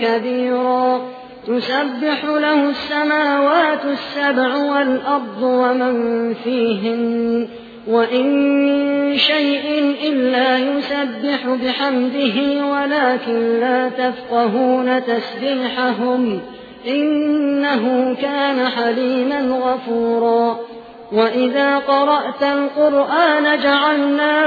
كبيرا. تسبح له السماوات السبع والأرض ومن فيهن. وإن شيء إلا يسبح بحمده ولكن لا تفقهون تسبيحهم. إنه كان حليما غفورا. وإذا قرأت القرآن جعلنا